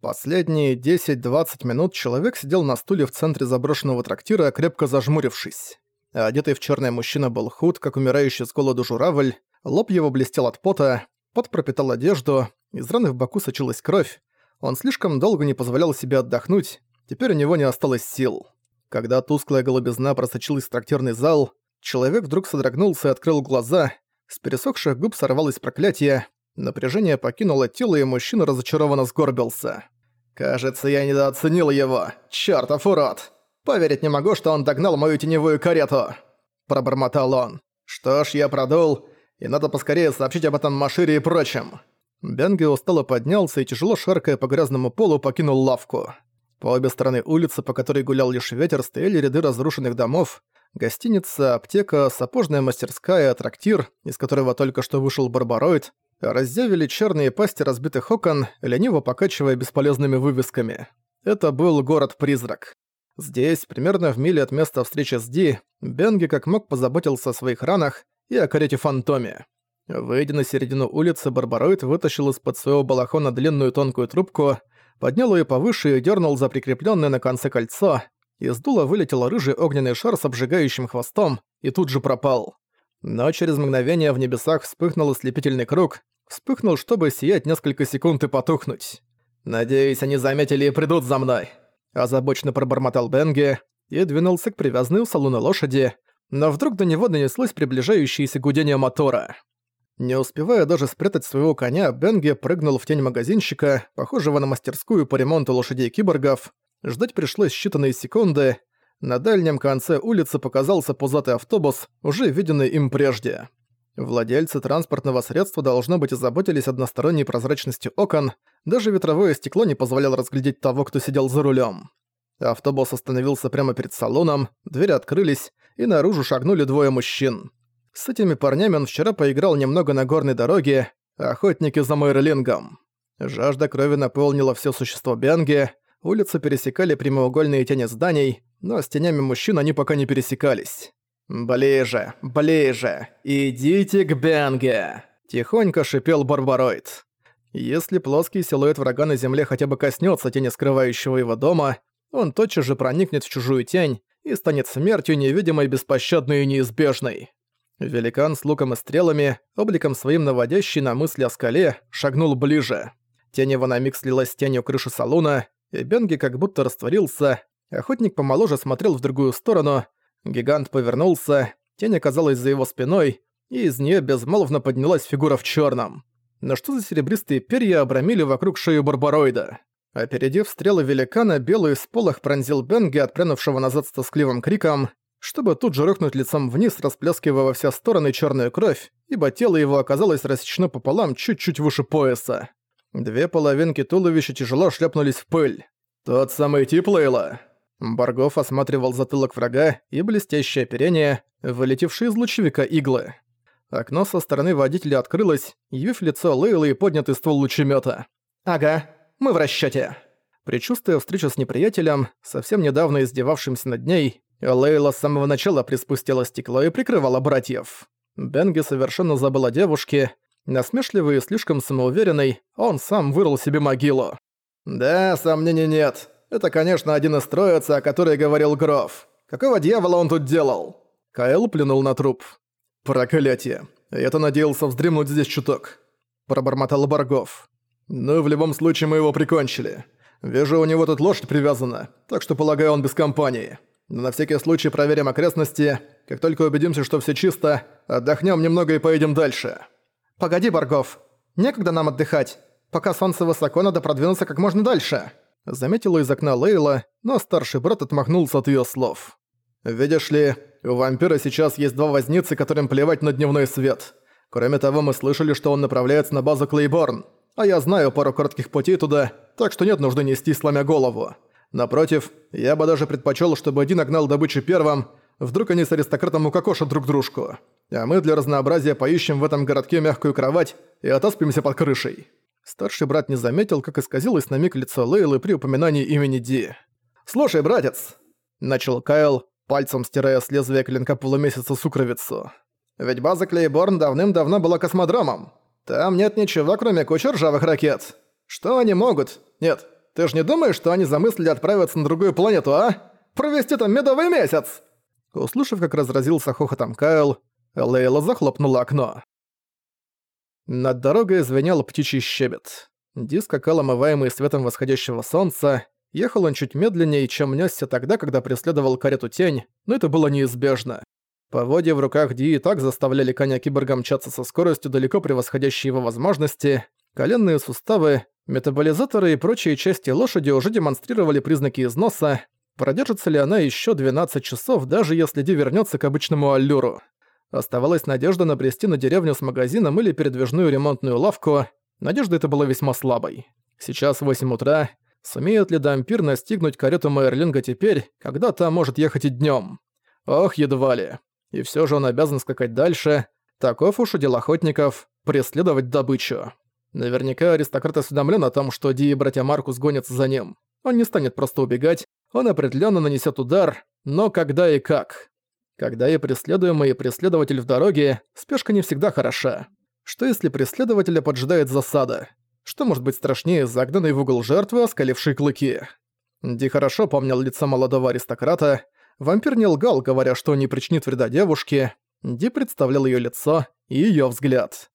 Последние 10-20 минут человек сидел на стуле в центре заброшенного трактира, крепко зажмурившись. Одетый в черный мужчина был худ, как умирающий с голоду журавль, лоб его блестел от пота, пот пропитал одежду, из раны в боку сочилась кровь. Он слишком долго не позволял себе отдохнуть, теперь у него не осталось сил. Когда тусклая голубизна просочилась в трактирный зал, человек вдруг содрогнулся и открыл глаза, с пересохших губ сорвалось проклятие, напряжение покинуло тело, и мужчина разочарованно сгорбился. «Кажется, я недооценил его. Чёртов урод! Поверить не могу, что он догнал мою теневую карету!» Пробормотал он. «Что ж, я продул, и надо поскорее сообщить об этом Машире и прочим». Бенги устало поднялся и, тяжело шаркая по грязному полу, покинул лавку. По обе стороны улицы, по которой гулял лишь ветер, стояли ряды разрушенных домов, гостиница, аптека, сапожная мастерская, трактир, из которого только что вышел Барбароид, разъявили черные пасти разбитых окон, лениво покачивая бесполезными вывесками. Это был город-призрак. Здесь, примерно в миле от места встречи с Ди, Бенги как мог позаботился о своих ранах и о карете-фантоме. Выйдя на середину улицы, Барбароид вытащил из-под своего балахона длинную тонкую трубку, поднял ее повыше и дернул за прикрепленное на конце кольцо. Из дула вылетел рыжий огненный шар с обжигающим хвостом и тут же пропал. Но через мгновение в небесах вспыхнул ослепительный круг, вспыхнул, чтобы сиять несколько секунд и потухнуть. «Надеюсь, они заметили и придут за мной», – озабоченно пробормотал Бенги и двинулся к привязанной у салона лошади, но вдруг до него донеслось приближающееся гудение мотора. Не успевая даже спрятать своего коня, Бенге прыгнул в тень магазинщика, похожего на мастерскую по ремонту лошадей-киборгов. Ждать пришлось считанные секунды. На дальнем конце улицы показался пузатый автобус, уже виденный им прежде. Владельцы транспортного средства должно быть озаботились односторонней прозрачностью окон, даже ветровое стекло не позволяло разглядеть того, кто сидел за рулем. Автобус остановился прямо перед салоном, двери открылись, и наружу шагнули двое мужчин. С этими парнями он вчера поиграл немного на горной дороге, охотники за Мойрлингом. Жажда крови наполнила все существо Бенги, улицы пересекали прямоугольные тени зданий, но с тенями мужчин они пока не пересекались. «Ближе, ближе, идите к Бенге!» – тихонько шипел Барбароид. Если плоский силуэт врага на земле хотя бы коснется тени скрывающего его дома, он тотчас же проникнет в чужую тень и станет смертью невидимой, беспощадной и неизбежной. Великан с луком и стрелами, обликом своим наводящий на мысли о скале, шагнул ближе. Тень его на миг слилась с тенью крыши салуна, и Бенги как будто растворился. Охотник помоложе смотрел в другую сторону. Гигант повернулся, тень оказалась за его спиной, и из нее безмолвно поднялась фигура в черном. Но что за серебристые перья обрамили вокруг шею Барбароида? Опередив стрелы великана, белый сполох пронзил Бенги, отпрянувшего назад с тоскливым криком чтобы тут же рухнуть лицом вниз, расплескивая во все стороны черную кровь, ибо тело его оказалось рассечено пополам чуть-чуть выше пояса. Две половинки туловища тяжело шлепнулись в пыль. «Тот самый тип Лейла!» Баргов осматривал затылок врага и блестящее оперение, вылетевшие из лучевика иглы. Окно со стороны водителя открылось, явив лицо Лейлы и поднятый ствол лучемета. «Ага, мы в расчёте!» Причувствуя встречу с неприятелем, совсем недавно издевавшимся над ней, Лейла с самого начала приспустила стекло и прикрывала братьев. Бенги совершенно забыл о девушке. Насмешливый и слишком самоуверенный, он сам вырыл себе могилу. «Да, сомнений нет. Это, конечно, один из троицы, о которой говорил Гров. Какого дьявола он тут делал?» Кайл плюнул на труп. «Проклятие. Я-то надеялся вздремнуть здесь чуток», – пробормотал Баргов. «Ну, в любом случае мы его прикончили. Вижу, у него тут лошадь привязана, так что, полагаю, он без компании. Но на всякий случай проверим окрестности. Как только убедимся, что все чисто, отдохнем немного и поедем дальше. Погоди, Баргов. Некогда нам отдыхать. Пока солнце высоко, надо продвинуться как можно дальше. Заметила из окна Лейла, но старший брат отмахнулся от ее слов. «Видишь ли, у вампира сейчас есть два возницы, которым плевать на дневной свет. Кроме того, мы слышали, что он направляется на базу Клейборн, а я знаю пару коротких путей туда, так что нет нужды нести, сломя голову. Напротив, я бы даже предпочел, чтобы один огнал добычу первым, вдруг они с аристократом укокошат друг дружку. А мы для разнообразия поищем в этом городке мягкую кровать и отоспимся под крышей». Старший брат не заметил, как исказилось на миг лицо Лейлы при упоминании имени Ди. «Слушай, братец!» – начал Кайл, пальцем стирая с лезвия клинка полумесяца сукровицу. «Ведь база Клейборн давным-давно была космодромом. Там нет ничего, кроме кучи ржавых ракет. Что они могут? Нет, Ты ж не думаешь, что они замыслили отправиться на другую планету, а? Провести там медовый месяц!» Услышав, как разразился хохотом Кайл, Лейла захлопнула окно. Над дорогой звенел птичий щебет. Ди скакал омываемый светом восходящего солнца. Ехал он чуть медленнее, чем несся тогда, когда преследовал карету тень, но это было неизбежно. Поводья в руках Ди и так заставляли коня киборга мчаться со скоростью, далеко превосходящей его возможности. Коленные суставы, метаболизаторы и прочие части лошади уже демонстрировали признаки износа. Продержится ли она еще 12 часов, даже если Ди вернется к обычному аллюру? Оставалась надежда набрести на деревню с магазином или передвижную ремонтную лавку. Надежда эта была весьма слабой. Сейчас 8 утра. Сумеет ли Дампир настигнуть карету Майерлинга теперь, когда та может ехать и днем? Ох, едва ли. И все же он обязан скакать дальше. Таков уж удел охотников – преследовать добычу. Наверняка аристократ осведомлен о том, что Ди и братья Маркус гонятся за ним. Он не станет просто убегать, он определенно нанесет удар, но когда и как. Когда и преследуемый, и преследователь в дороге, спешка не всегда хороша. Что если преследователя поджидает засада? Что может быть страшнее загнанной в угол жертвы, оскалившей клыки? Ди хорошо помнил лицо молодого аристократа. Вампир не лгал, говоря, что не причинит вреда девушке. Ди представлял ее лицо и ее взгляд.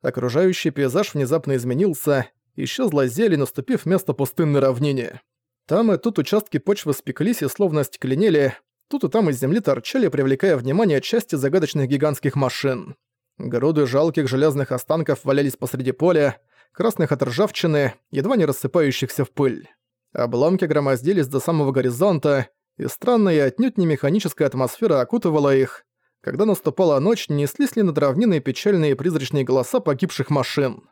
Окружающий пейзаж внезапно изменился, исчезла зелень, наступив вместо пустынной равнины. Там и тут участки почвы спеклись и словно остекленели, Тут и там из земли торчали, привлекая внимание части загадочных гигантских машин. Груды жалких железных останков валялись посреди поля, красных от ржавчины, едва не рассыпающихся в пыль. Обломки громоздились до самого горизонта, и странная отнюдь не механическая атмосфера окутывала их. Когда наступала ночь, неслись ли над равниной печальные призрачные голоса погибших машин.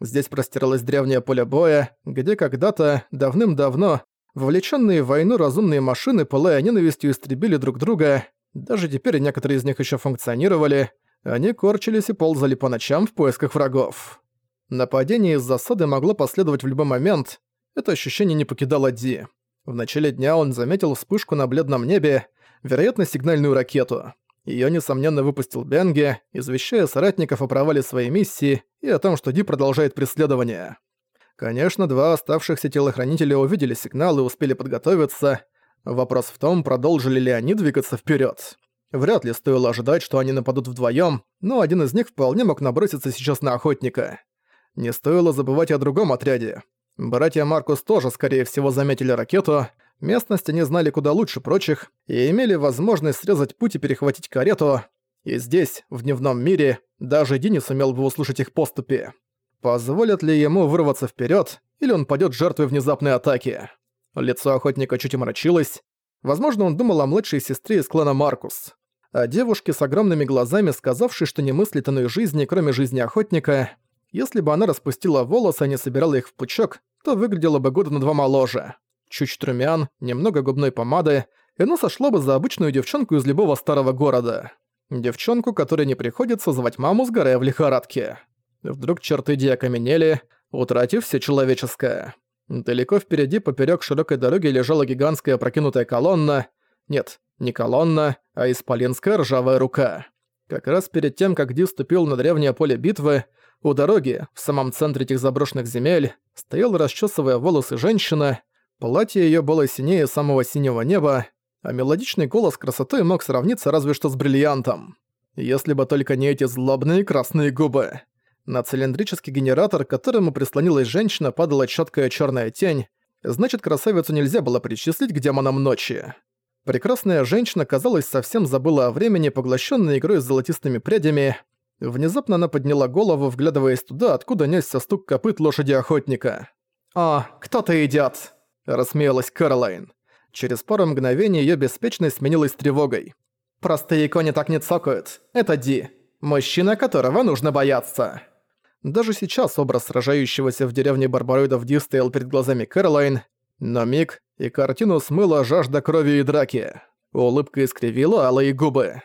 Здесь простиралось древнее поле боя, где когда-то, давным-давно, Вовлеченные в войну разумные машины, пылая ненавистью, истребили друг друга. Даже теперь некоторые из них еще функционировали. Они корчились и ползали по ночам в поисках врагов. Нападение из засады могло последовать в любой момент. Это ощущение не покидало Ди. В начале дня он заметил вспышку на бледном небе, вероятно, сигнальную ракету. Её, несомненно, выпустил Бенге, извещая соратников о провале своей миссии и о том, что Ди продолжает преследование. Конечно, два оставшихся телохранителя увидели сигнал и успели подготовиться. Вопрос в том, продолжили ли они двигаться вперед. Вряд ли стоило ожидать, что они нападут вдвоем, но один из них вполне мог наброситься сейчас на охотника. Не стоило забывать о другом отряде. Братья Маркус тоже, скорее всего, заметили ракету, местность они знали куда лучше прочих и имели возможность срезать путь и перехватить карету, и здесь, в дневном мире, даже не сумел бы услышать их поступи. Позволят ли ему вырваться вперед, или он падет жертвой внезапной атаки? Лицо охотника чуть омрачилось. Возможно, он думал о младшей сестре из клана Маркус. О девушке с огромными глазами, сказавшей, что не мыслит иной жизни, кроме жизни охотника. Если бы она распустила волосы, а не собирала их в пучок, то выглядела бы года на два моложе. Чуть румян, немного губной помады, и она сошла бы за обычную девчонку из любого старого города. Девчонку, которой не приходится звать маму, сгорая в лихорадке. Вдруг черты Ди окаменели, утратив все человеческое. Далеко впереди, поперек широкой дороги, лежала гигантская опрокинутая колонна. Нет, не колонна, а исполинская ржавая рука. Как раз перед тем, как Ди ступил на древнее поле битвы, у дороги, в самом центре этих заброшенных земель, стояла расчесывая волосы женщина, платье ее было синее самого синего неба, а мелодичный голос красотой мог сравниться разве что с бриллиантом. Если бы только не эти злобные красные губы. На цилиндрический генератор, к которому прислонилась женщина, падала четкая черная тень, значит, красавицу нельзя было причислить к демонам ночи. Прекрасная женщина, казалось, совсем забыла о времени, поглощенной игрой с золотистыми прядями. Внезапно она подняла голову, вглядываясь туда, откуда несся стук копыт лошади охотника. «А, кто-то идёт!» – рассмеялась Кэролайн. Через пару мгновений её беспечность сменилась тревогой. «Простые кони так не цокают. Это Ди. Мужчина, которого нужно бояться». Даже сейчас образ сражающегося в деревне барбароидов Ди стоял перед глазами Кэролайн, но миг, и картину смыла жажда крови и драки. Улыбка искривила алые губы.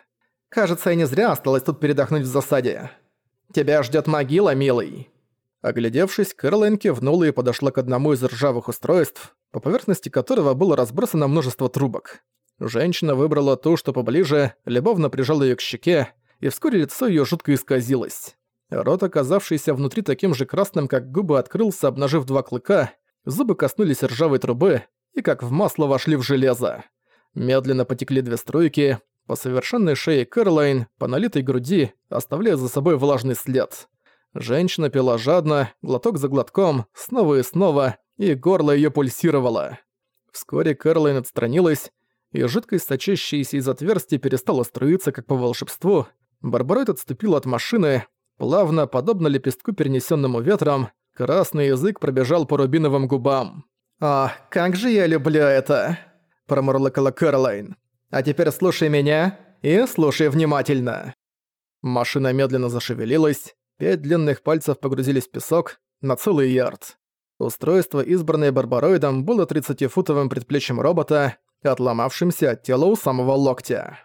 «Кажется, я не зря осталась тут передохнуть в засаде. Тебя ждет могила, милый». Оглядевшись, Кэролайн кивнула и подошла к одному из ржавых устройств, по поверхности которого было разбросано множество трубок. Женщина выбрала ту, что поближе, любовно прижала её к щеке, и вскоре лицо её жутко исказилось. Рот, оказавшийся внутри таким же красным, как губы, открылся, обнажив два клыка. Зубы коснулись ржавой трубы и как в масло вошли в железо. Медленно потекли две струйки, по совершенной шее Кэролайн, по налитой груди, оставляя за собой влажный след. Женщина пила жадно, глоток за глотком, снова и снова, и горло её пульсировало. Вскоре Кэролайн отстранилась, и жидкость, сочащаяся из отверстия, перестала струиться, как по волшебству. Барбаройт отступил от машины, плавно, подобно лепестку, перенесенному ветром, красный язык пробежал по рубиновым губам. «А, как же я люблю это!» – промурлыкала Кэролайн. «А теперь слушай меня и слушай внимательно!» Машина медленно зашевелилась, пять длинных пальцев погрузились в песок на целый ярд. Устройство, избранное Барбароидом, было 30-футовым предплечьем робота, отломавшимся от тела у самого локтя.